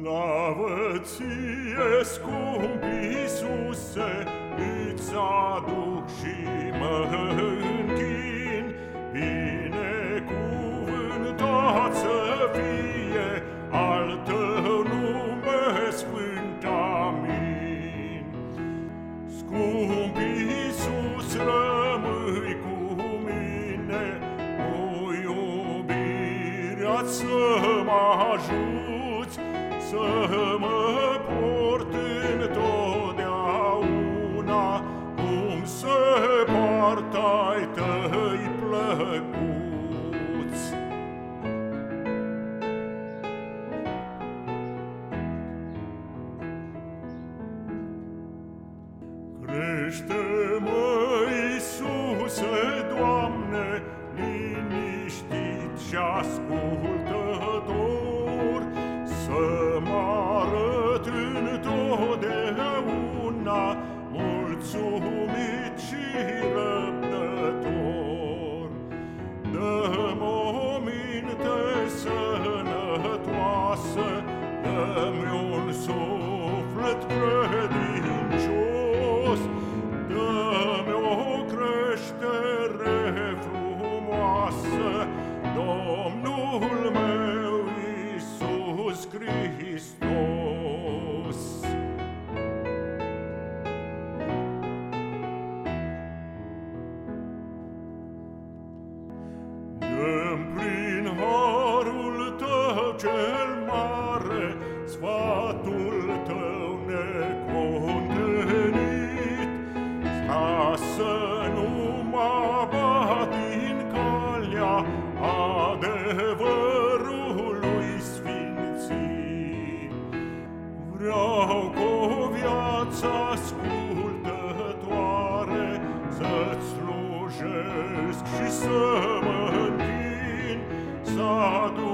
Slavă ție, scump Iisuse, Îți aduc și mă închin, Binecuvântat să fie al tău nume sfânt, amin. Scump Iisus, rămâi cu mine, Cu iubirea să mă ajuți, să mă port întotdeauna Cum se poartă ai tăi plăcuți. Crește-mă, Iisuse, Doamne, liniștit și ascultător, creștere frumoasă, Domnul meu Iisus Hristos. Dăm prin harul tău cel Duhului Sfinții. Vreau cu o viață ascultătoare să-ți slujesc și să mă închin, să aduc